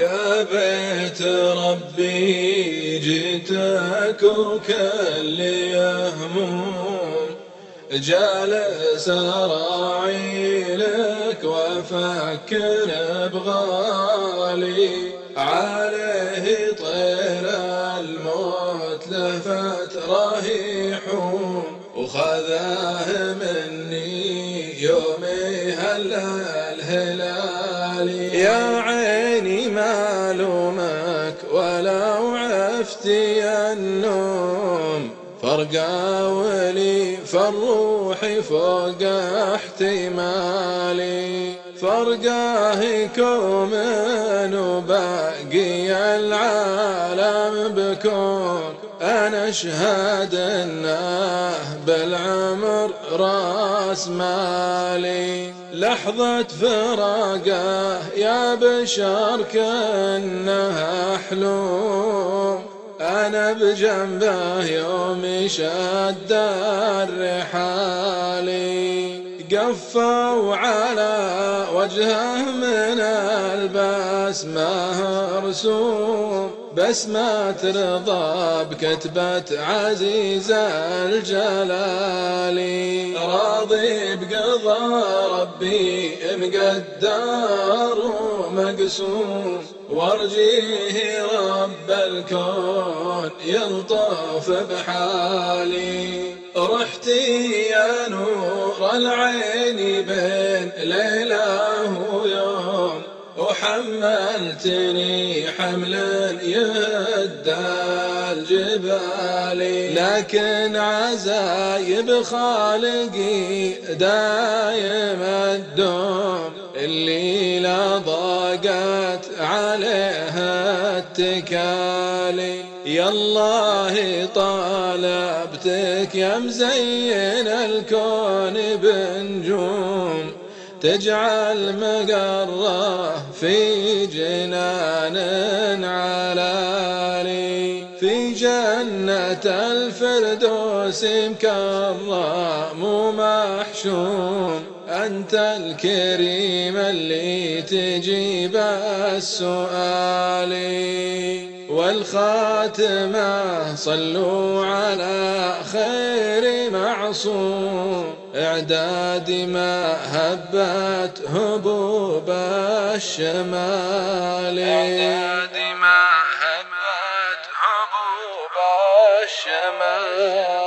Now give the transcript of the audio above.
يا بيت ربي جئتك وكل يهموم جالس راعي لك وفكر بغالي عليه طير الموت لفت رهيحوم وخذاه مني يومي هلا. الهلالي يا عيني ما لومك ولو عفتي النوم. فرقاولي فالروح فوق احتمالي. فرقاه كوم وباقي العالم بكون. أنا أشهد أنه بالعمر رأس مالي. لحظة فراقه يا بشر كأنها حلوم. أنا بجنبه يوم شد الرحالي قفوا على وجهه من البسمة رسوم. بس ما ترضى بكتبة عزيز الجلال. راضي بقضاء ربي مقدر ومقسوم وارجيه رب الكون يلطف بحالي. رحتي يا نور العين بين ليله ويوم. وحملتني حملا يد الجبال لكن عزايب خالقي دايم الدوم اللي لا ضاقت عليها التكالي يا الله طالبتك يا مزين الكون بنجوم تجعل مقره في جنان علالي. في جنة الفردوس مكرم ومحشوم. أنت الكريم اللي تجيب السؤال. والخاتمة صلوا على خير معصوم. إعداد ما هبت هبوب الشمال. إعداد ما هبت هبوب الشمال.